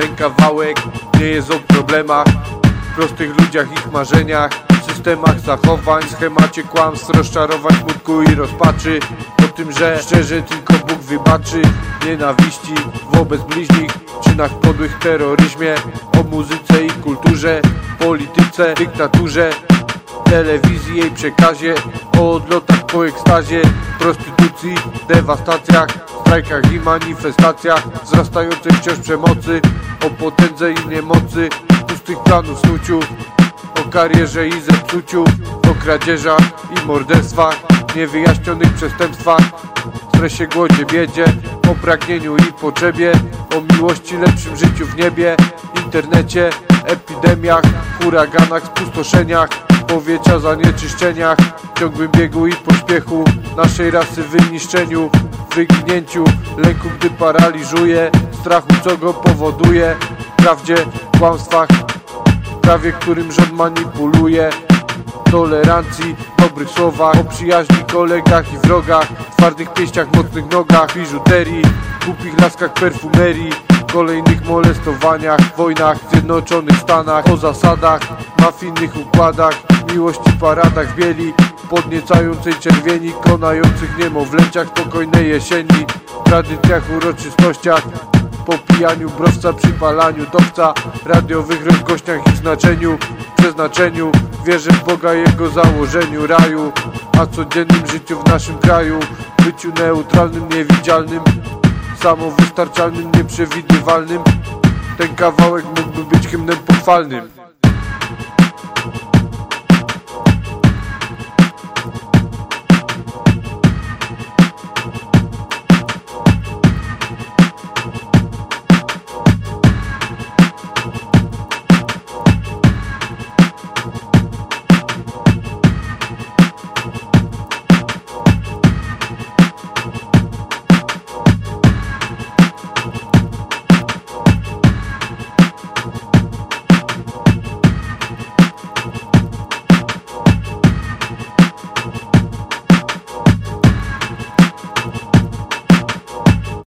Ten kawałek nie jest o problemach Prostych ludziach, ich marzeniach Systemach zachowań, schemacie kłamstw Rozczarowań, smutku i rozpaczy O tym, że szczerze tylko Bóg wybaczy Nienawiści wobec bliźnich Czynach podłych terroryzmie O muzyce i kulturze Polityce, dyktaturze telewizji jej przekazie O odlotach po ekstazie, prostytucji, dewastacjach Strajkach i manifestacjach Wzrastającej wciąż przemocy O potędze i niemocy Pustych planów snuciu O karierze i zepsuciu O kradzieżach i morderstwach Niewyjaśnionych przestępstwach Stresie, głodzie, biedzie O pragnieniu i potrzebie O miłości, lepszym życiu w niebie Internecie, epidemiach Huraganach, spustoszeniach powietrza, zanieczyszczeniach Ciągłym biegu i pośpiechu Naszej rasy w wyniszczeniu Wyginięciu, lęku gdy paraliżuje Strachu co go powoduje Prawdzie, kłamstwach Prawie którym rząd manipuluje. Tolerancji, dobrych słowach O przyjaźni, kolegach i wrogach. Twardych pięściach, mocnych nogach Biżuterii, głupich laskach perfumerii. Kolejnych molestowaniach, wojnach w Zjednoczonych Stanach. O zasadach, mafijnych układach Miłości, paradach bieli. Podniecającej czerwieni Konających niemowlęciach Spokojnej jesieni. Tradycjach, uroczystościach po pijaniu browca, przypalaniu topca Radiowych rozgłośniach i znaczeniu Przeznaczeniu. Wierzę w Boga Jego założeniu raju A codziennym życiu w naszym kraju. Byciu neutralnym, niewidzialnym Samowystarczalnym, nieprzewidywalnym. Ten kawałek mógłby być hymnem pochwalnym